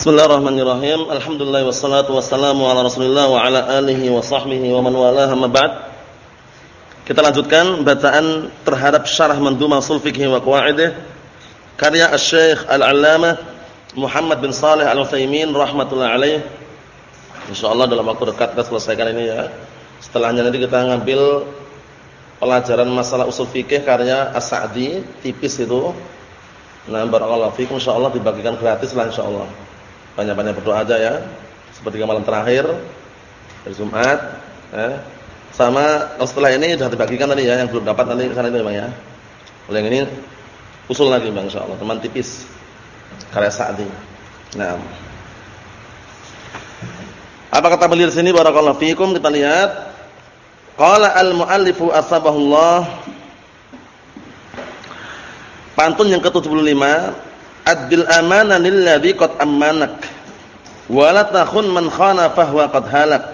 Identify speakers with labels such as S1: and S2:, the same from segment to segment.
S1: Bismillahirrahmanirrahim. Alhamdulillah wassalatu wassalamu ala Rasulillah wa ala alihi wa sahbihi wa man walaha ma ba'd. Kita lanjutkan bacaan terhadap syarah Mandhumah Ushul wa Qawaidih karya Asy-Syaikh Al-'Allamah Muhammad bin Shalih Al-Utsaimin rahimatullah alaih. Insyaallah dalam waktu dekat kita selesaikan ini ya. Setelahnya nanti kita ngambil pelajaran masalah usul fikih karya As-Sa'di tipis itu. Nah, barakallahu fikum insyaallah dibagikan gratis lah insyaallah. Banyak-banyak berdoa aja ya. Seperti malam terakhir hari Jumat, ya. Sama setelah ini sudah dibagikan tadi ya yang belum dapat nanti sana itu Bang ya. Kalau yang ini usul lagi Bang insyaallah, teman tipis. Karya Sa'di. Nah. Apa kata beliau di sini barakallahu fikum kita lihat. Qala al-muallifu asbahullah Pantun yang ke-75 Adil amana lilladzi qad amanak wa la takhun man khana fahuwa qad halak.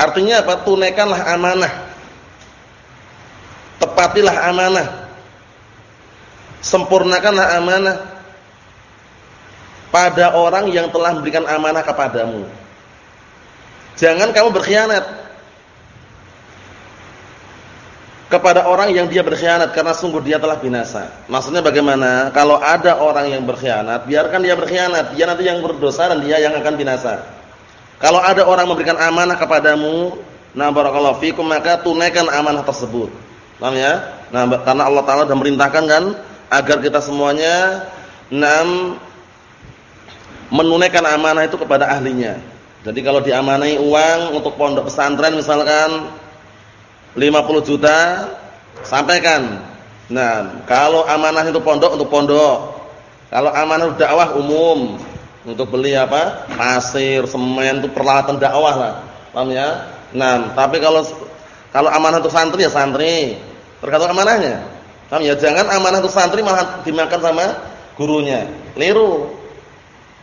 S1: Artinya apa? Tunaikanlah amanah. Tepatilah amanah. Sempurnakanlah amanah pada orang yang telah memberikan amanah kepadamu. Jangan kamu berkhianat kepada orang yang dia berkhianat karena sungguh dia telah binasa. Maksudnya bagaimana? Kalau ada orang yang berkhianat, biarkan dia berkhianat, dia nanti yang berdosa dan dia yang akan binasa. Kalau ada orang memberikan amanah kepadamu, nah barakallahu fikum maka tunaikan amanah tersebut. Paham ya? Nah, karena Allah taala sudah merintahkan kan agar kita semuanya enam menunaikan amanah itu kepada ahlinya. Jadi kalau diamanai uang untuk pondok pesantren misalkan 50 juta sampaikan. Nah, kalau amanah itu pondok untuk pondok. Kalau amanah dakwah umum untuk beli apa? Pasir, semen itu peralatan dakwah lah. Paham ya? Nah, tapi kalau kalau amanah untuk santri ya santri. Tergantung amanahnya. Paham ya? Jangan amanah untuk santri malah dimakan sama gurunya. Liru.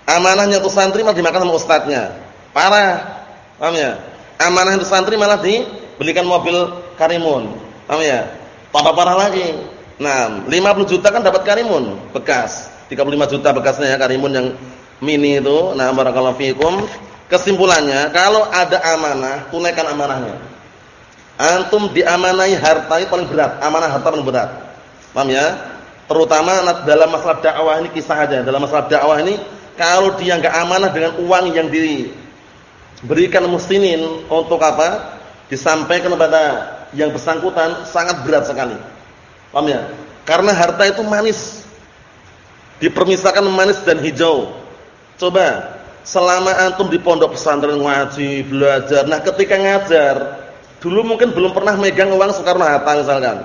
S1: Amanahnya untuk santri malah dimakan sama ustadznya. Parah. Paham ya? Amanah untuk santri malah dibelikan mobil Karimun. Paham ya? Tambah parah lagi. Nah, 50 juta kan dapat Karimun bekas. 35 juta bekasnya ya Karimun yang mini itu. Nah, barakallahu fikum. Kesimpulannya, kalau ada amanah, tunaikan amanahnya. Antum diamanai harta itu paling berat, amanah harta paling berat. Paham ya? Terutama dalam masalah dakwah ini kisah aja. Dalam masalah dakwah ini kalau dia enggak amanah dengan uang yang diberikan muslimin untuk apa? Disampaikan kepada yang bersangkutan sangat berat sekali. Paham ya? Karena harta itu manis. Dipermisalkan manis dan hijau. Coba selama antum di pondok pesantren ngaji, belajar. Nah, ketika ngajar, dulu mungkin belum pernah megang uang Soekarno Hatta misalkan.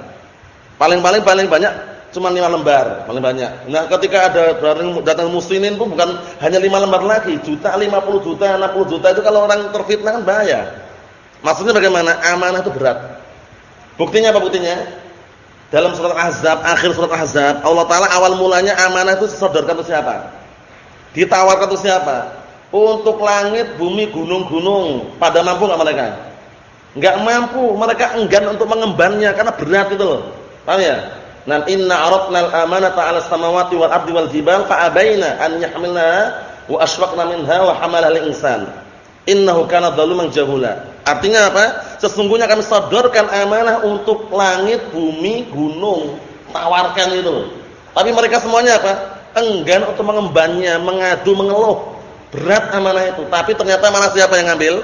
S1: Paling-paling paling banyak cuma lima lembar, paling banyak. Nah, ketika ada datang muslimin pun bukan hanya lima lembar lagi, juta, lima puluh juta, enam puluh juta itu kalau orang terfitnah kan bahaya. Maksudnya bagaimana? Amanah itu berat. Buktinya apa buktinya? Dalam surat Ahzab, akhir surat Ahzab, Allah taala awal mulanya amanah itu disodorkan untuk siapa? Ditawarkan untuk siapa? Untuk langit, bumi, gunung-gunung. Pada mampu enggak mereka? Enggak mampu, mereka enggan untuk mengembannya karena berat itu loh. Paham ya? Nan inna aradnal amanata 'alas samawati wal ardi wal jibal fa abaina an yahmilnaha wa asfaqna minha wa hamalaha al-insan. Innahu kana dzaluman jahula. Artinya apa? Sesungguhnya kami sodorkan amanah untuk langit, bumi, gunung, tawarkan itu. Tapi mereka semuanya apa? Enggan untuk mengembannya, mengadu, mengeluh. Berat amanah itu. Tapi ternyata malah siapa yang ngambil?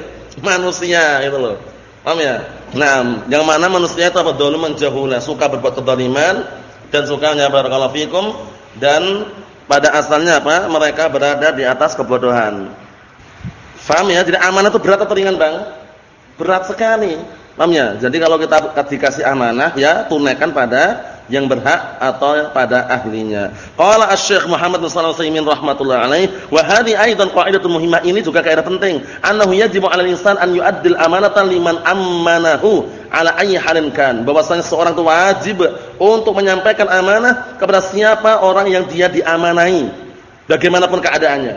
S1: Manusia itu loh. Paham ya? Nah, yang mana manusia itu apa? Dzaluman jahula, suka berbuat kezaliman dan suka barakallahu fikum dan pada asalnya apa? Mereka berada di atas kebodohan. Faham ya? Jadi amanah itu berat atau ringan, Bang? Berat sekali. Paham ya? Jadi kalau kita dikasih amanah ya tunaikan pada yang berhak atau pada ahlinya. Qala Asy-Syaikh Muhammad bin Shalih Al-Utsaimin rahimatullah alaih, wa hadhi aidan muhimmah ini juga kaidah penting. Annahu yajibu 'alal insan an yu'addil amanatan liman ammanahu ala ayyi halin kan. Bahwasanya seorang itu wajib untuk menyampaikan amanah kepada siapa orang yang dia diamanai. Bagaimanapun keadaannya.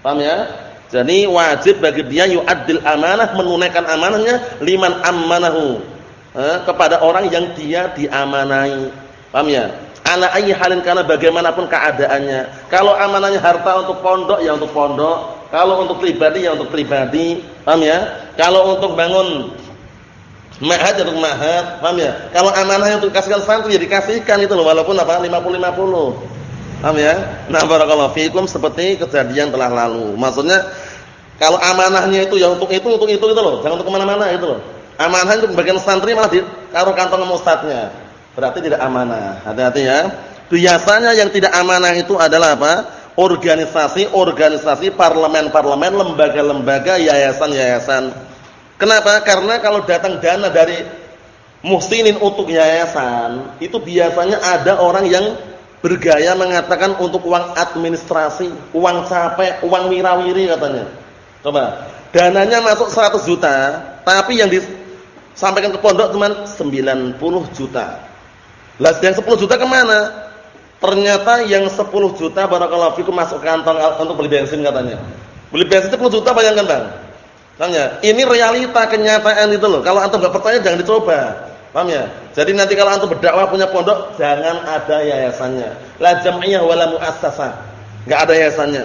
S1: Paham ya? Jadi wajib bagi dia yu'addil amanah menunaikan amanahnya liman ammanahu eh, kepada orang yang dia diamanai. Paham ya? Ala ayyi halin karena bagaimanapun keadaannya. Kalau amanahnya harta untuk pondok ya untuk pondok, kalau untuk pribadi ya untuk pribadi. Paham ya? Kalau untuk bangun Ma'had untuk ma'had, paham ya? Kalau amanahnya untuk kasihkan santri ya dikasihkan itu loh walaupun apa 50 50. Paham ya? Nah, barakallahu fikum seperti kejadian telah lalu. Maksudnya kalau amanahnya itu ya untuk itu untuk itu gitu loh, jangan untuk ke mana mana itu loh. Amanah untuk bagian santri malah ditaruh kantong ustadznya. Berarti tidak amanah. Hati-hati ya. Biasanya yang tidak amanah itu adalah apa? Organisasi-organisasi, parlemen-parlemen, lembaga-lembaga, yayasan-yayasan Kenapa? Karena kalau datang dana dari muhsinin untuk yayasan, itu biasanya ada orang yang bergaya mengatakan untuk uang administrasi, uang capek, uang wirawiri katanya. Coba, dananya masuk 100 juta, tapi yang disampaikan ke pondok cuma 90 juta. Lah yang 10 juta ke mana? Ternyata yang 10 juta barakallahu fikum masuk kantong untuk beli bensin katanya. Beli bensin 10 juta bayangkan Bang. Paham ya? Ini realita kenyataan itu loh. Kalau antum enggak percaya jangan dicoba. Paham ya? Jadi nanti kalau antum berdakwah punya pondok jangan ada yayasannya. La jam'iyah wala muassasah. Enggak ada yayasannya.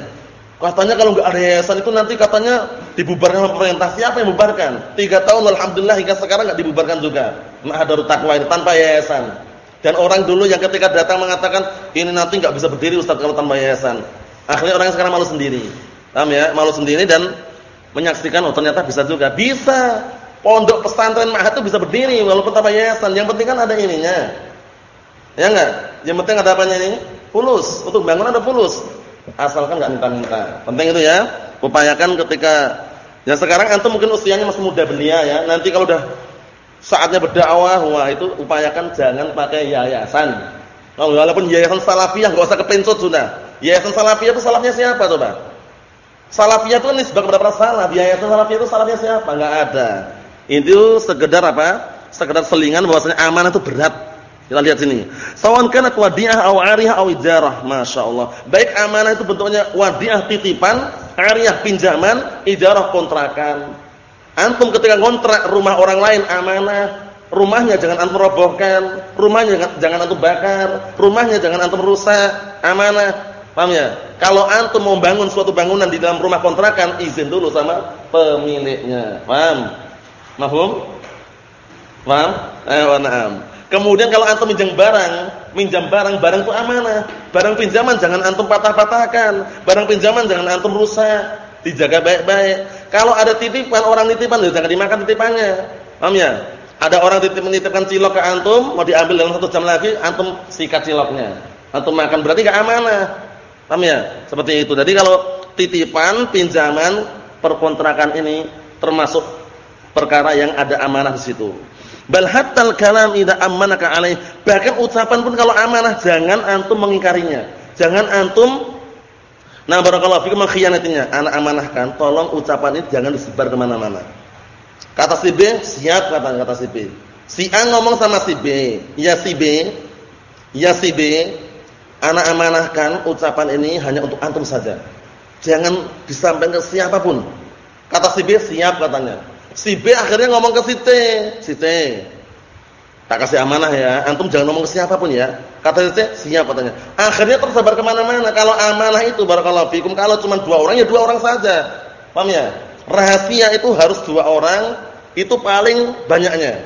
S1: Katanya kalau enggak ada yayasan itu nanti katanya dibubarkan oleh pemerintah. Siapa yang membubarkan? Tiga tahun alhamdulillah hingga sekarang enggak dibubarkan juga. Ma'hadarut Taqwa ini tanpa yayasan. Dan orang dulu yang ketika datang mengatakan ini nanti enggak bisa berdiri Ustaz kalau tanpa yayasan. Akhirnya orang sekarang malu sendiri. Paham ya? Malu sendiri dan menyaksikan oh ternyata bisa juga. Bisa. Pondok pesantren Mahat itu bisa berdiri walaupun tanpa yayasan. Yang penting kan ada ininya. Ya enggak? Yang penting ada apanya ini? Fulus. Untuk bangunan ada fulus. Asalkan enggak minta-minta. Penting itu ya. Upayakan ketika ya sekarang antum mungkin usianya masih muda belia ya. Nanti kalau udah saatnya berdakwah, wah itu upayakan jangan pakai yayasan. Oh, walaupun yayasan salafiyah enggak usah kepencot sudah. Yayasan salafiyah itu salafnya siapa coba? Salafiyah itu nisbah kepada para salaf. Yayasan salafiyah itu salafnya siapa? Enggak ada. Itu sekedar apa? Sekedar selingan bahwasanya amanah itu berat. Kita lihat sini. Sawan kanat wadi'ah aw 'ariyah aw ijarah. Masyaallah. Baik amanah itu bentuknya wadi'ah titipan, 'ariyah pinjaman, ijarah kontrakan. Antum ketika kontrak rumah orang lain amanah, rumahnya jangan antum robohkan, rumahnya jangan, jangan antum bakar, rumahnya jangan antum rusak, amanah. Paham ya? Kalau antum mau bangun suatu bangunan di dalam rumah kontrakan, izin dulu sama pemiliknya. Paham? Mahfum? Paham? Eh, na'am. Kemudian kalau antum minjam barang, minjam barang, barang itu amanah. Barang pinjaman jangan antum patah-patahkan. Barang pinjaman jangan antum rusak. Dijaga baik-baik. Kalau ada titipan, orang titipan ya jangan dimakan titipannya. Paham ya? Ada orang titip menitipkan cilok ke antum, mau diambil dalam satu jam lagi, antum sikat ciloknya. Antum makan berarti enggak amanah. Paham ya? Seperti itu. Jadi kalau titipan, pinjaman, perkontrakan ini termasuk perkara yang ada amanah di situ. Bal hattal kalam idza amanaka alaih. Bahkan ucapan pun kalau amanah jangan antum mengingkarinya. Jangan antum Nah barakallahu fikum mengkhianatinya. Anak amanahkan, tolong ucapan ini jangan disebar ke mana mana Kata si B, siap kata kata si B. Si A ngomong sama si B, ya si B, ya si B, Anak amanahkan ucapan ini hanya untuk antum saja. Jangan disampaikan ke siapa pun. Kata si B siap katanya. Si B akhirnya ngomong ke si T. Si T. Tak kasih amanah ya. Antum jangan ngomong ke siapa pun ya. Kata si T siap katanya. Akhirnya tersebar ke mana-mana. Kalau amanah itu barakallahu fikum. Kalau cuma dua orang ya dua orang saja. Paham ya? Rahasia itu harus dua orang. Itu paling banyaknya.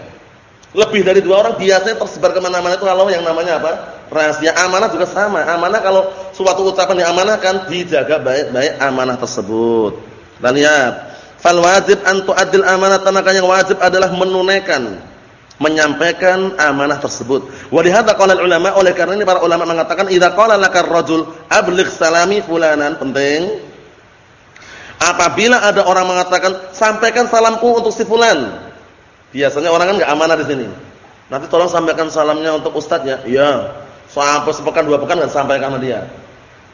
S1: Lebih dari dua orang biasanya tersebar ke mana-mana itu kalau yang namanya apa? rahasia amanah juga sama. Amanah kalau suatu ucapan diamanahkan dijaga baik-baik amanah tersebut. Dan lihat, fal wajib an tu'addil amanah maka yang wajib adalah menunaikan menyampaikan amanah tersebut. Wa lihadza qala ulama oleh karena ini para ulama mengatakan idza qala lakar rajul abligh salami fulanan penting apabila ada orang mengatakan sampaikan salamku untuk si fulan. Biasanya orang kan enggak amanah di sini. Nanti tolong sampaikan salamnya untuk ustadznya. Iya. Sampai sepekan dua pekan enggak sampaikan sama dia.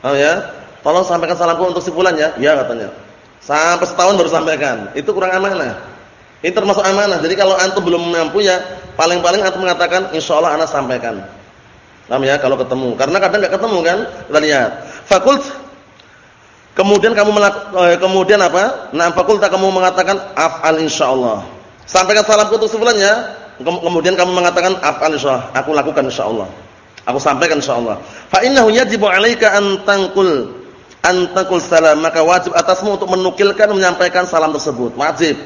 S1: Oh ya? Tolong sampaikan salamku untuk si fulan ya. Ya katanya. Sampai setahun baru sampaikan. Itu kurang amanah. Ini termasuk amanah. Jadi kalau antum belum mampu ya, paling-paling antum mengatakan insyaallah ana sampaikan. Paham ya kalau ketemu. Karena kadang enggak ketemu kan? Kita lihat. Fakult kemudian kamu eh, kemudian apa? Nah, fakulta kamu mengatakan af'al insyaallah. Sampaikan salamku untuk si fulan ya. Kemudian kamu mengatakan af'al insyaallah. Aku lakukan insyaallah. Aku sampaikan insyaallah. Fa innahu yajibu 'alaika an tanqul an taqul salam, maka wajib atasmu untuk menukilkan menyampaikan salam tersebut. Wajib.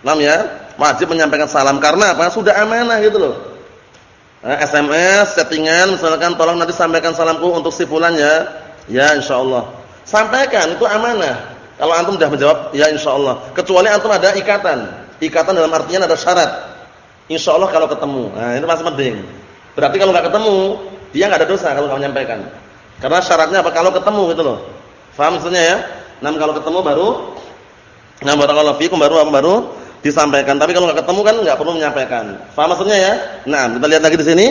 S1: Paham ya? Wajib menyampaikan salam karena apa? Sudah amanah gitu loh. Nah, eh, SMS, settingan misalkan tolong nanti sampaikan salamku untuk si fulan ya. Ya insyaallah. Sampaikan itu amanah. Kalau antum sudah menjawab ya insyaallah. Kecuali antum ada ikatan. Ikatan dalam artinya ada syarat. Insyaallah kalau ketemu. Nah, itu masih penting. Berarti kalau enggak ketemu, dia enggak ada dosa kalau enggak menyampaikan. Karena syaratnya apa? Kalau ketemu gitu loh. Faham maksudnya ya? Nah, kalau ketemu baru Nah, barakallahu fiikum baru apa baru disampaikan. Tapi kalau enggak ketemu kan enggak perlu menyampaikan. Faham maksudnya ya? Nah, kita lihat lagi di sini.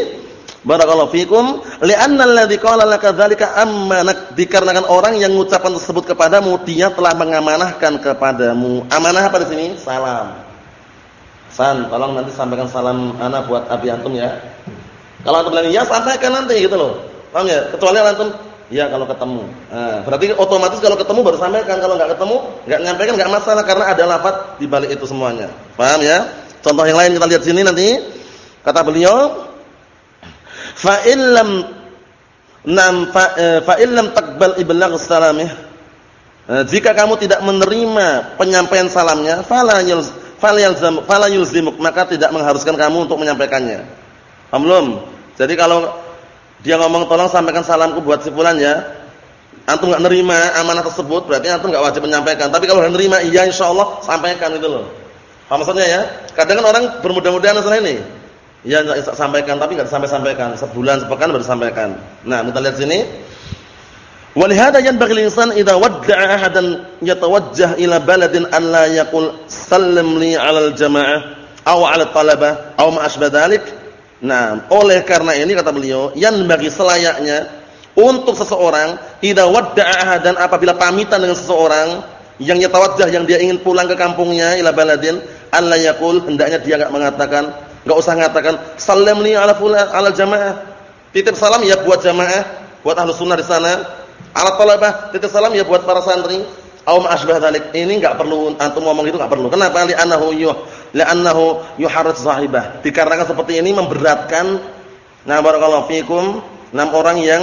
S1: Barakallahu fiikum, li'anna alladzi qala laka dzalika ammanak dikarenakan orang yang mengucapkan tersebut kepadamu dia telah mengamanahkan kepadamu. Amanah apa di sini? Salam. San, tolong nanti sampaikan salam ana buat abi antum ya. Kalau antum bilang ya sampaikan nanti gitu loh. Paham ya? Kecuali antum ya kalau ketemu. Nah, berarti otomatis kalau ketemu baru sampaikan, kalau enggak ketemu enggak nyampaikan enggak masalah karena ada lafaz di balik itu semuanya. Paham ya? Contoh yang lain kita lihat sini nanti. Kata beliau, fa illam nam fa, eh, fa illam taqbal iblagh. Nah, jika kamu tidak menerima penyampaian salamnya, fala yulz fala yulzimuk, maka tidak mengharuskan kamu untuk menyampaikannya. Paham belum? Jadi kalau dia ngomong tolong sampaikan salamku buat si fulan ya. Antum enggak nerima amanah tersebut, berarti antum enggak wajib menyampaikan. Tapi kalau nerima, iya insyaallah sampaikan itu loh. Paham maksudnya ya? Kadang kan orang bermudah-mudahan masalah ini. Ya enggak sampaikan tapi enggak sampai-sampaikan. Sebulan, sepekan baru sampaikan. Nah, kita lihat sini. Walihada yanbaghi lil-insan idza wadda'a ahadan yatawajjah ila baladin an la yaqul sallim li 'ala al-jama'ah aw 'ala talabah aw ma dhalik Nah, oleh karena ini kata beliau, yang bagi selayaknya untuk seseorang idza wadda'a dan apabila pamitan dengan seseorang yang yatawajjah yang dia ingin pulang ke kampungnya ila baladin alla yaqul hendaknya dia enggak mengatakan enggak usah mengatakan sallimni ala fulan ala jamaah. Titip salam ya buat jamaah buat ahlu sunnah di sana. Ala talabah titip salam ya buat para santri. Au ma asbah ini enggak perlu antum ngomong itu enggak perlu. Kenapa? Li annahu la'annahu yuharrat sahibah. Dikarenakan seperti ini memberatkan nah barakallahu fikum enam orang yang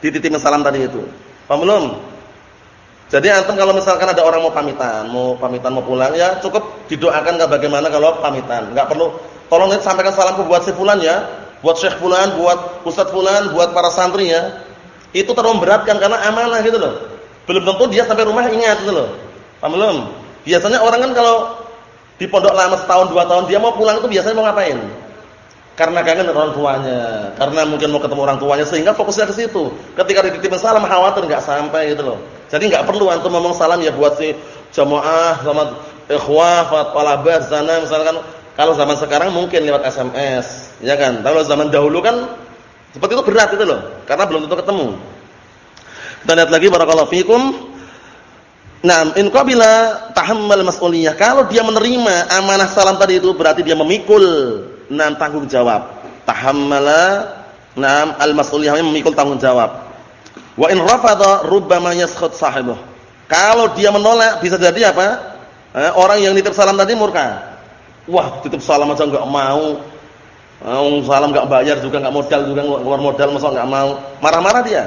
S1: dititipin salam tadi itu. Paham belum? Jadi antum kalau misalkan ada orang mau pamitan, mau pamitan mau pulang ya cukup didoakan enggak bagaimana kalau pamitan. Enggak perlu tolong sampaikan salamku buat si fulan ya, buat syekh fulan, buat ustaz fulan, buat para santri ya. Itu terlalu memberatkan karena amanah gitu loh. Belum tentu dia sampai rumah ingat gitu loh. Paham belum? Biasanya orang kan kalau di pondok lama setahun dua tahun dia mau pulang itu biasanya mau ngapain? Karena kangen orang tuanya, karena mungkin mau ketemu orang tuanya sehingga fokusnya ke situ. Ketika dititipin salam khawatir enggak sampai gitu loh. Jadi enggak perlu antum ngomong salam ya buat si jamaah sama ikhwah talabah sana misalkan kalau zaman sekarang mungkin lewat SMS, ya kan? Kalau zaman dahulu kan seperti itu berat itu loh, karena belum tentu ketemu. Kita lihat lagi barakallahu fikum. Nah, in qabila tahammal mas'uliyah. Kalau dia menerima amanah salam tadi itu berarti dia memikul nam tanggung jawab. Tahammala nam al-mas'uliyah memikul tanggung jawab. Wa in rafada rubbama yaskhut sahibuh. Kalau dia menolak bisa jadi apa? Eh, orang yang nitip salam tadi murka. Wah, titip salam aja enggak mau. Um, salam enggak bayar juga enggak modal juga keluar modal masa enggak mau. Marah-marah dia.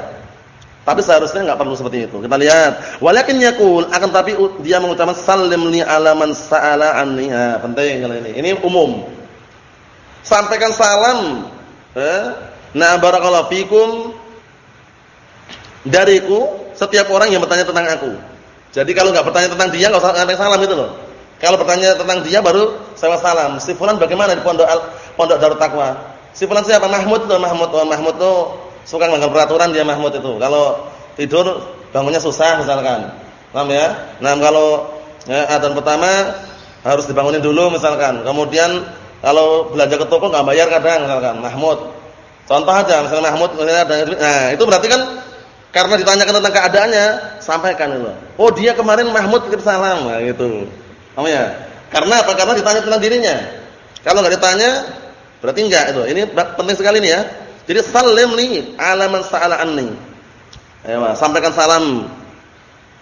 S1: Tapi seharusnya enggak perlu seperti itu. Kita lihat. Walakin yaqul akan tapi dia mengucapkan sallim li alaman sa'ala anni. Ha, penting kalau ini. Ini umum. Sampaikan salam. Eh? Nah, barakallahu fikum dariku setiap orang yang bertanya tentang aku. Jadi kalau enggak bertanya tentang dia enggak usah ngantek salam itu loh. Kalau bertanya tentang dia baru saya salam. Si fulan bagaimana di pondok pondok Darut Taqwa? Si fulan siapa? Mahmud tuh, Mahmud. Oh, Mahmud tuh suka melanggar peraturan dia Mahmud itu. Kalau tidur bangunnya susah misalkan. Paham ya? Nah, kalau ya, adzan pertama harus dibangunin dulu misalkan. Kemudian kalau belanja ke toko enggak bayar kadang misalkan Mahmud. Contoh aja misalnya Mahmud misalnya ada nah, itu berarti kan karena ditanyakan tentang keadaannya, sampaikan itu. Oh, dia kemarin Mahmud kirim salam nah, gitu. Paham ya? Karena apa? Karena ditanya tentang dirinya. Kalau enggak ditanya berarti enggak itu. Ini penting sekali nih ya. Jadi salim li alaman sa'ala anni. Ayo, sampaikan salam.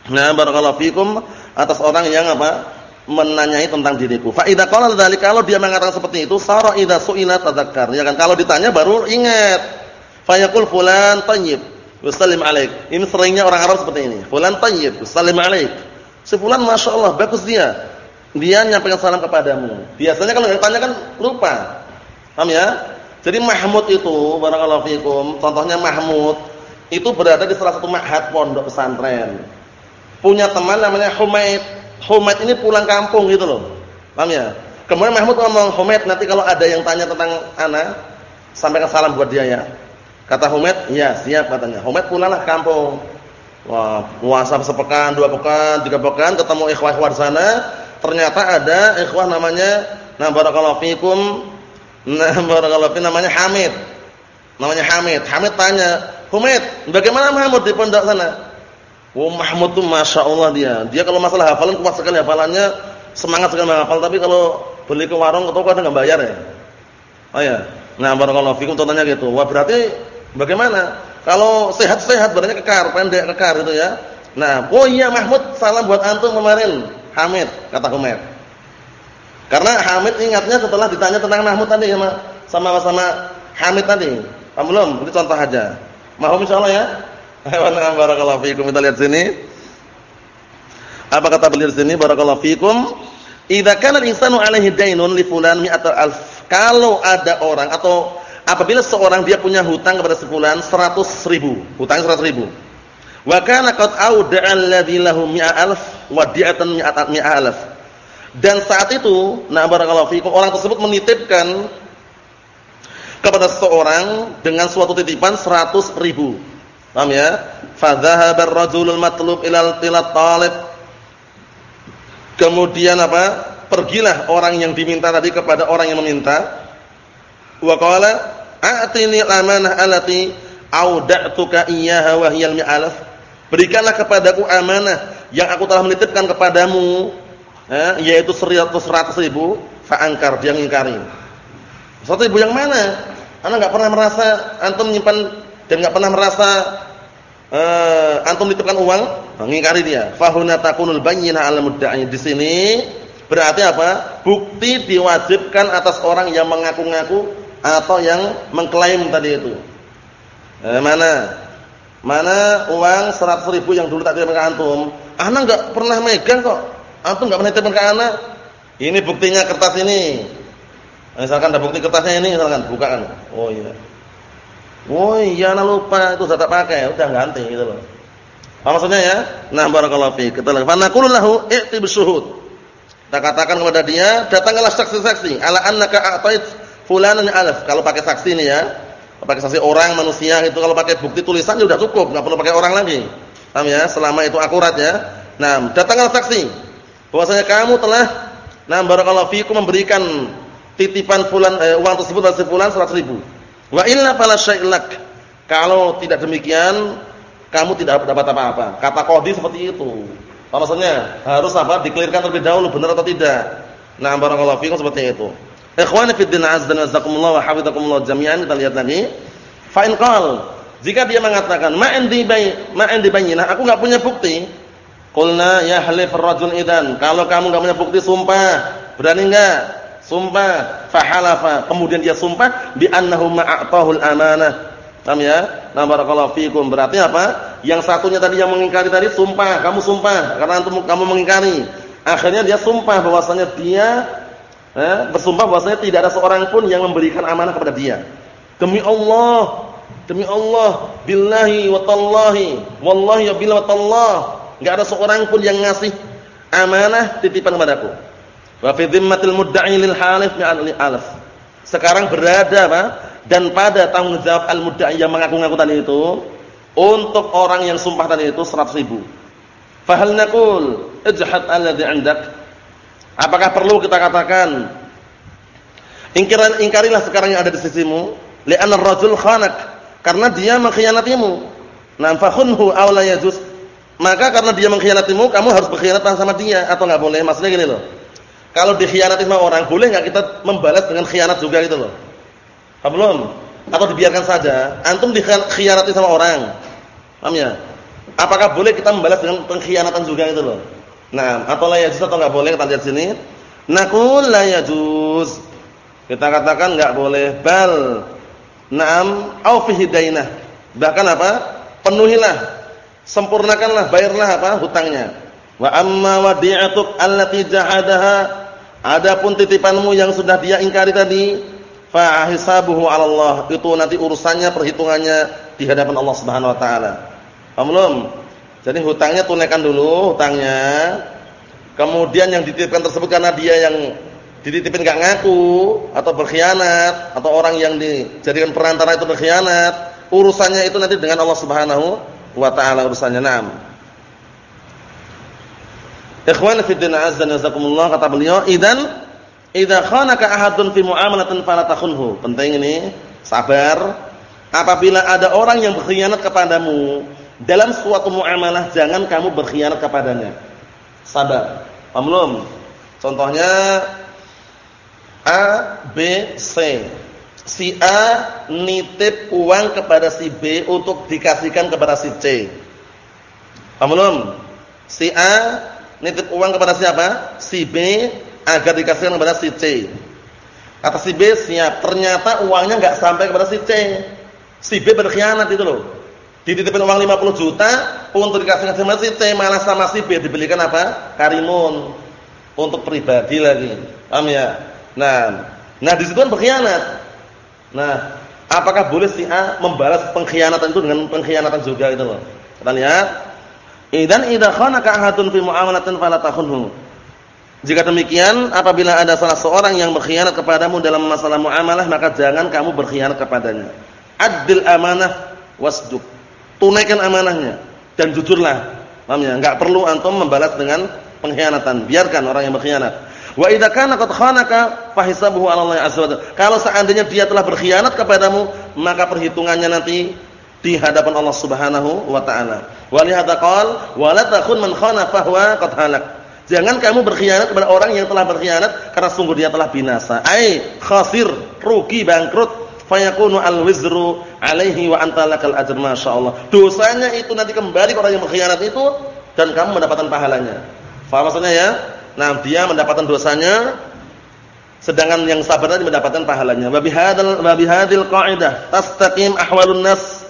S1: Nah, barakallahu fikum atas orang yang apa? menanyai tentang diriku. Fa idza qala kalau dia mengatakan seperti itu, sara idza su'ila tadzakkar. Ya kan kalau ditanya baru ingat. Fayaqul fulan thayyib, yusallim alaik. Ini seringnya orang Arab seperti ini. Fulan thayyib, yusallim alaik. Si fulan masyaallah bagus dia. Dia nyampaikan salam kepadamu. Biasanya kalau ditanya kan lupa. Paham ya? Jadi Mahmud itu, barakallahu fikum, contohnya Mahmud itu berada di salah satu ma'had pondok pesantren. Punya teman namanya Humaid. Humaid ini pulang kampung gitu loh. Paham ya? Kemudian Mahmud ngomong, "Humaid, nanti kalau ada yang tanya tentang ana, sampaikan salam buat dia ya." Kata Humaid, "Ya, siap," katanya. Humaid pulanglah kampung. Wah, puasa sepekan, dua pekan, tiga pekan, ketemu ikhwah-ikhwah sana, ternyata ada ikhwah namanya, nah barakallahu fikum, nah barakallahu fikum namanya Hamid. Namanya Hamid. Hamid tanya, "Humaid, bagaimana Mahmud di pondok sana?" Oh, Mahmud tuh Masya Allah dia. Dia kalau masalah hafalan kuat sekali hafalannya, semangat sekali menghafal, tapi kalau beli ke warung atau kadang enggak bayar ya. Oh ya. Nah, barakallahu fikum contohnya gitu. Wah, berarti bagaimana? Kalau sehat-sehat badannya kekar, pendek kekar itu ya. Nah, oh iya Mahmud salam buat antum kemarin. Hamid, kata Humaid. Karena Hamid ingatnya setelah ditanya tentang Mahmud tadi sama sama-sama Hamid tadi. Paham belum? Ini contoh aja. Mahum insyaallah ya. Wa barakallahu fikum. Kita lihat sini. Apa kata beliau sini? Barakallahu fikum. Idza kana al-insanu 'alaihi daynun li fulan mi'atal alf. Kalau ada orang atau apabila seorang dia punya hutang kepada sebulan 100 ribu, hutang 100 ribu. Wa kana qad auda'a alladhi lahu mi'a alf wa di'atan mi'a alf. Dan saat itu, na barakallahu fikum, orang tersebut menitipkan kepada seorang dengan suatu titipan 100 ribu. Paham ya? Fa dhahaba ar-rajulul matlub ila al-talib Kemudian apa? Pergilah orang yang diminta tadi kepada orang yang meminta. Wa qala a'tini al-amanah allati auda'tuka iyyaha wa hiyal mi'alaf. Berikanlah kepadaku amanah yang aku telah menitipkan kepadamu, eh, yaitu 100 ribu. Fa'angkar, dia mengingkari. 100 ribu yang mana? Anda enggak pernah merasa antum menyimpan dan enggak pernah merasa uh, antum nitipkan uang, mengingkari dia. Fahuna takunul bayyinah 'ala mudda'i. Di sini berarti apa? Bukti diwajibkan atas orang yang mengaku-ngaku atau yang mengklaim tadi itu. Eh, mana? Mana uang 100 ribu yang dulu tak kirim ke antum? Ana enggak pernah megang kok. Antum enggak pernah nitipkan ke ana. Ini buktinya kertas ini. Misalkan ada bukti kertasnya ini misalkan bukaan. Oh iya. Oh iya ana lupa itu sudah tak pakai, udah ganti gitu loh. Apa maksudnya ya? Nah barakallahu fi. Kita naqulu lahu i'ti bisyuhud. Kita katakan kepada dia, datanglah saksi-saksi ala annaka a'tait fulanan alaf. Kalau pakai saksi ini ya. Pakai saksi orang manusia itu kalau pakai bukti tulisan ya udah cukup, enggak perlu pakai orang lagi. Paham ya? Selama itu akurat ya. Nah, datanglah saksi bahwasanya kamu telah nah barakallahu fiikum memberikan titipan fulan eh, uang tersebut dari fulan 100 ribu. Wa illa fala syai'lak. Kalau tidak demikian, kamu tidak dapat apa-apa. Kata qadhi seperti itu. Apa maksudnya? Harus apa? Dikelirkan terlebih dahulu benar atau tidak. Nah, barakallahu fikum seperti itu. Ikhwani fid din azza wa jazakumullah wa hafizakumullah jami'an kita lihat lagi. Fa in jika dia mengatakan ma indi bayyinah, aku enggak punya bukti. Qulna ya halif ar-rajul idan. Kalau kamu enggak punya bukti sumpah, berani enggak? Sumpah, fahalafa. Kemudian dia sumpah bi annahu ma'atahul amanah. Paham ya? Nah barakallahu fikum. Berarti apa? Yang satunya tadi yang mengingkari tadi sumpah, kamu sumpah karena antum kamu mengingkari. Akhirnya dia sumpah bahwasanya dia eh, bersumpah bahwasanya tidak ada seorang pun yang memberikan amanah kepada dia. Demi Allah, demi Allah, billahi wa tallahi, wallahi ya billahi wa tallah, enggak ada seorang pun yang ngasih amanah titipan kepadaku. Wa fi dhimmatil mudda'i lil halif mi'al alaf. Sekarang berada apa? Dan pada tanggung jawab al-mudda'i yang mengaku-ngaku tadi itu untuk orang yang sumpah tadi itu 100 ribu. Fahal naqul ijhad alladhi 'indak? Apakah perlu kita katakan ingkiran ingkarilah sekarang yang ada di sisimu li'anna ar-rajul khanak karena dia mengkhianatimu. Nah, fakhunhu aw la yajuz. Maka karena dia mengkhianatimu, kamu harus berkhianat sama dia atau enggak boleh? Maksudnya gini loh. Kalau dikhianati sama orang, boleh nggak kita membalas dengan khianat juga gitu loh? Paham belum? Atau dibiarkan saja? Antum dikhianati sama orang. Paham ya? Apakah boleh kita membalas dengan pengkhianatan juga gitu loh? Nah, atau la yajuz atau enggak boleh kita lihat sini. Naqul la yajuz. Kita katakan enggak boleh, bal Naam, au. Bahkan apa? Penuhilah, sempurnakanlah, bayarlah apa? hutangnya. Wa amma wadi'atuk allati jahadaha Adapun titipanmu yang sudah dia ingkari tadi, fa hisabuhu 'ala Allah. Itu nanti urusannya, perhitungannya di hadapan Allah Subhanahu wa taala. Belum? Jadi hutangnya tunaikan dulu hutangnya. Kemudian yang dititipkan tersebut karena dia yang dititipin enggak ngaku atau berkhianat atau orang yang dijadikan perantara itu berkhianat, urusannya itu nanti dengan Allah Subhanahu wa taala urusannya. Naam. Ikhwan fi din azza jazakumullah kata beliau, "Idan idza khanaka ahadun fi muamalatin fala takhunhu." Penting ini, sabar. Apabila ada orang yang berkhianat kepadamu dalam suatu muamalah, jangan kamu berkhianat kepadanya. Sabar. Paham Contohnya A, B, C. Si A nitip uang kepada si B untuk dikasihkan kepada si C. Paham Si A nitip uang kepada siapa? Si B agar dikasihkan kepada si C. Kata si B siap, ternyata uangnya enggak sampai kepada si C. Si B berkhianat itu loh. Dititipin uang 50 juta untuk dikasihkan sama si C, malah sama si B dibelikan apa? Karimun untuk pribadi lagi. Paham ya? Nah, nah di situ kan berkhianat. Nah, apakah boleh si A membalas pengkhianatan itu dengan pengkhianatan juga itu loh. Kita lihat. Idan idza khanaka ahadun fi muamalatin fala takhunhu. Jika demikian, apabila ada salah seorang yang berkhianat kepadamu dalam masalah muamalah, maka jangan kamu berkhianat kepadanya. Adil amanah wasduk. Tunaikan amanahnya dan jujurlah. Paham ya? Enggak perlu antum membalas dengan pengkhianatan. Biarkan orang yang berkhianat. Wa idza kana qad khanaka fahisabuhu 'ala Allah azza wa Kalau seandainya dia telah berkhianat kepadamu, maka perhitungannya nanti di hadapan Allah Subhanahu wa taala. Wa li hadza qala wa la takhun man khana fahuwa qad halak. Jangan kamu berkhianat kepada orang yang telah berkhianat karena sungguh dia telah binasa. Ai khasir, rugi, bangkrut. Fayakunu al-wizru alaihi wa anta lakal ajr masyaallah. Dosanya itu nanti kembali ke orang yang berkhianat itu dan kamu mendapatkan pahalanya. Faham maksudnya ya? Nah, dia mendapatkan dosanya sedangkan yang sabar tadi mendapatkan pahalanya. Wa bihadzal wa bihadzal qa'idah tastaqim ahwalun nas.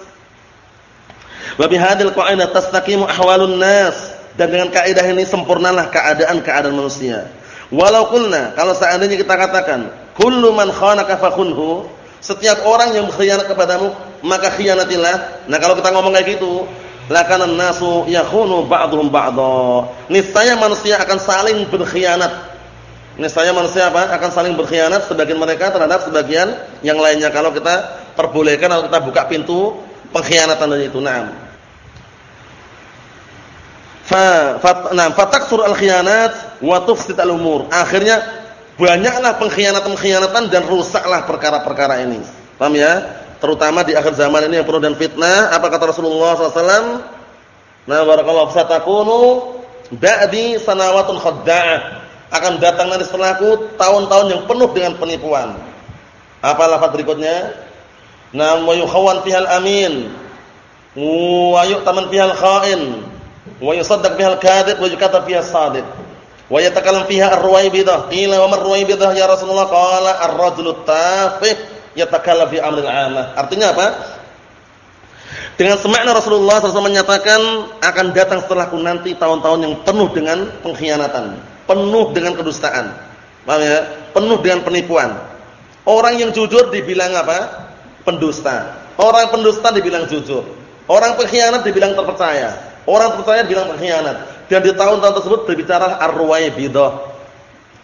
S1: Wa bihadzal qa'idah tastaqimu ahwalun nas. Dan dengan kaidah ini sempurnalah keadaan-keadaan manusia. Walau qulna, kalau seandainya kita katakan, kullu man khanaka fakhunhu, setiap orang yang berkhianat kepadamu, maka khianatilah. Nah, kalau kita ngomong kayak gitu, lakanan nasu yakhunu ba'dhum ba'dha. Niscaya manusia akan saling berkhianat. Niscaya manusia apa? Akan saling berkhianat sebagian mereka terhadap sebagian yang lainnya kalau kita perbolehkan atau kita buka pintu pengkhianatan itu. Naam. Fa nah fataksur al-khiyanat wa tufsid al-umur. Akhirnya banyaklah pengkhianatan-pengkhianatan dan rusaklah perkara-perkara ini. Paham ya? Terutama di akhir zaman ini yang penuh dan fitnah. Apa kata Rasulullah SAW? Nah, barakallahu fasatakunu ba'di sanawatun khadda'ah. Akan datang nanti setelahku tahun-tahun yang penuh dengan penipuan. Apa lafaz berikutnya? Nah, wa yukhawan fihal amin. Wa yu'taman fihal kha'in. Wa yusaddaq fihal kadhib wa yukatab fihal sadiq. Wa yatakallam fiha ar-ruwaibidah. Qila wa mar ruwaibidah ya Rasulullah? Qala ar-rajulu tafih yatakallam fi amrin 'amah. Artinya apa? Dengan semakna Rasulullah SAW menyatakan akan datang setelahku nanti tahun-tahun yang penuh dengan pengkhianatan, penuh dengan kedustaan. Paham ya? Penuh dengan penipuan. Orang yang jujur dibilang apa? Pendusta. Orang pendusta dibilang jujur. Orang pengkhianat dibilang terpercaya. Orang percaya dibilang pengkhianat. Dan di tahun-tahun tersebut berbicara ar-ruwaibidah.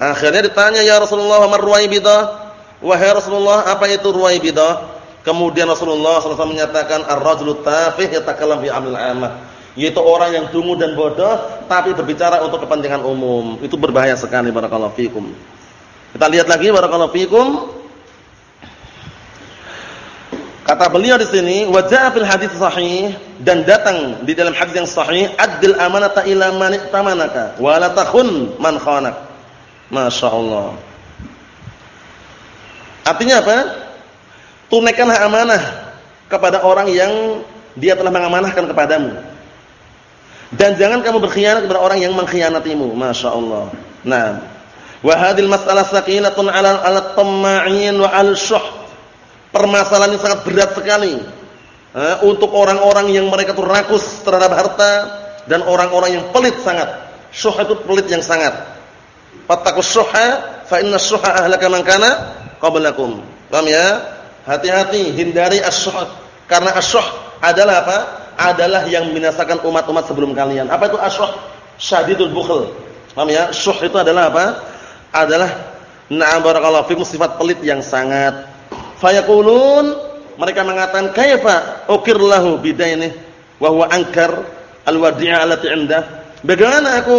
S1: Akhirnya ditanya ya Rasulullah, "Ma ar-ruwaibidah?" Wahai Rasulullah, apa itu ruwaibidah? Kemudian Rasulullah SAW menyatakan ar-rajulu tafih yatakallam fi amril 'amah. Yaitu orang yang dungu dan bodoh tapi berbicara untuk kepentingan umum. Itu berbahaya sekali barakallahu fikum. Kita lihat lagi barakallahu fikum. Kata beliau di sini, wa ja'a fil hadits sahih dan datang di dalam hadis yang sahih, adil amanata ila man tamanaka wa la takhun man khanak. Masyaallah. Artinya apa? Tunaikanlah amanah kepada orang yang dia telah mengamanahkan kepadamu. Dan jangan kamu berkhianat kepada orang yang mengkhianatimu. Masya Allah. Nah, wa hadil mas'alah sakinatun 'ala al-tamma'in wa al-shuh. permasalahan yang sangat berat sekali. Untuk orang-orang yang mereka tuh rakus terhadap harta dan orang-orang yang pelit sangat. Syuh itu pelit yang sangat. Fattaqus syuha fa inna syuha ahlaka man qablakum. Paham ya? Hati-hati hindari asyuh karena asyuh adalah apa? Adalah yang membinasakan umat-umat sebelum kalian. Apa itu asyuh? Syadidul bukhl. Paham ya? Syuh itu adalah apa? Adalah na'am barakallahu fikum sifat pelit yang sangat. Fayaqulun mereka mengatakan kaifa ukirlahu bidaini wa huwa ankar alwadi'a allati 'indah. Bagaimana aku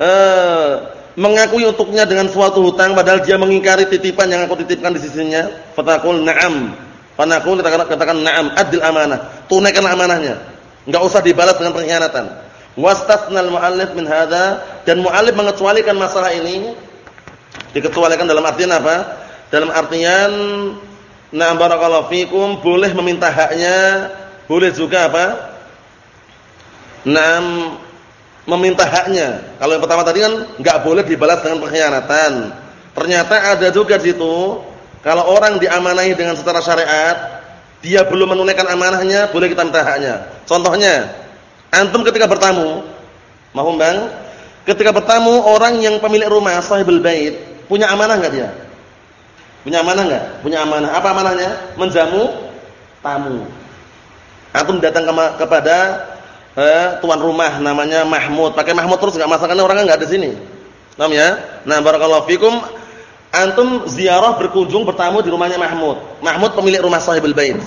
S1: uh, mengakui untuknya dengan suatu hutang padahal dia mengingkari titipan yang aku titipkan di sisinya? Fataqul na'am. Fanaqul katakan, katakan na'am, adil amanah. Tunaikan amanahnya. Enggak usah dibalas dengan pengkhianatan. Wastasnal mu'allif min hadza dan mu'allif mengecualikan masalah ini dikecualikan dalam artian apa? Dalam artian Nah barakallahu fikum boleh meminta haknya, boleh juga apa? Nah meminta haknya. Kalau yang pertama tadi kan nggak boleh dibalas dengan pengkhianatan. Ternyata ada juga di situ kalau orang diamanahi dengan secara syariat, dia belum menunaikan amanahnya, boleh kita minta haknya. Contohnya, antum ketika bertamu, mau Bang? Ketika bertamu orang yang pemilik rumah, sahibul bait, punya amanah enggak dia? Punya amanah enggak? Punya amanah. Apa amanahnya? Menjamu tamu. Antum datang ke, kepada eh, tuan rumah namanya Mahmud. Pakai Mahmud terus enggak masakannya orangnya enggak ada sini. Paham ya? Nah, barakallahu fikum. Antum ziarah berkunjung bertamu di rumahnya Mahmud. Mahmud pemilik rumah sahibul bait.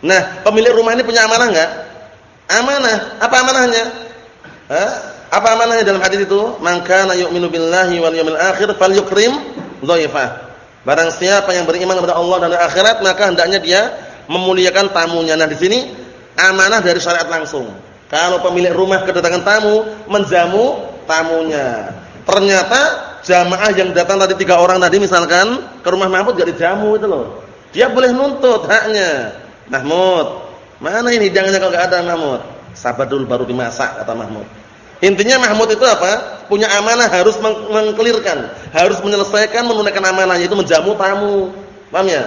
S1: Nah, pemilik rumah ini punya amanah enggak? Amanah. Apa amanahnya? Hah? Apa amanahnya dalam hadis itu? Man kana yu'minu billahi wal yawmil akhir falyukrim dhaifah. Barang siapa yang beriman kepada Allah dan akhirat maka hendaknya dia memuliakan tamunya. Nah, di sini amanah dari syariat langsung. Kalau pemilik rumah kedatangan tamu, menjamu tamunya. Ternyata jamaah yang datang tadi tiga orang tadi misalkan ke rumah Mahmud gak dijamu itu loh. Dia boleh nuntut haknya. Mahmud, mana ini jangannya kalau gak ada Mahmud? Sabar dulu baru dimasak kata Mahmud. Intinya Mahmud itu apa? Punya amanah harus meng harus menyelesaikan menunaikan amanah yaitu menjamu tamu. Paham ya?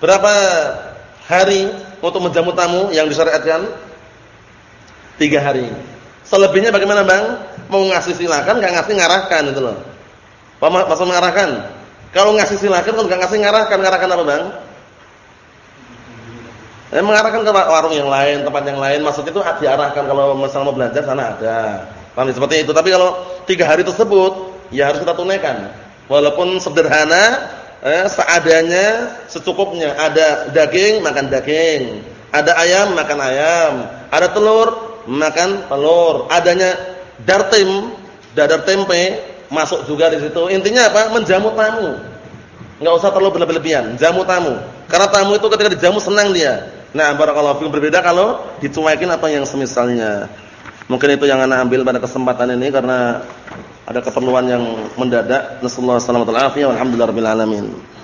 S1: Berapa hari untuk menjamu tamu yang disyariatkan? Tiga hari. Selebihnya bagaimana Bang? Mau ngasih silakan, enggak ngasih ngarahkan itu loh. Apa maksud mengarahkan? Kalau ngasih silakan, kalau enggak ngasih ngarahkan, ngarahkan apa Bang? Eh, mengarahkan ke warung yang lain, tempat yang lain. Maksudnya itu diarahkan kalau misalnya mau belajar sana ada. Paham seperti itu. Tapi kalau tiga hari tersebut, ya harus kita tunaikan. Walaupun sederhana, eh, seadanya, secukupnya. Ada daging, makan daging. Ada ayam, makan ayam. Ada telur, makan telur. Adanya dartim, dadar tempe, masuk juga di situ. Intinya apa? Menjamu tamu. Enggak usah terlalu berlebihan, jamu tamu. Karena tamu itu ketika dijamu senang dia. Nah, barakallahu fikum berbeda kalau dicuekin atau yang semisalnya. Mungkin itu yang anak ambil pada kesempatan ini karena ada keperluan yang mendadak. Nasallahu alaihi wasallam. Alhamdulillahirabbil alamin.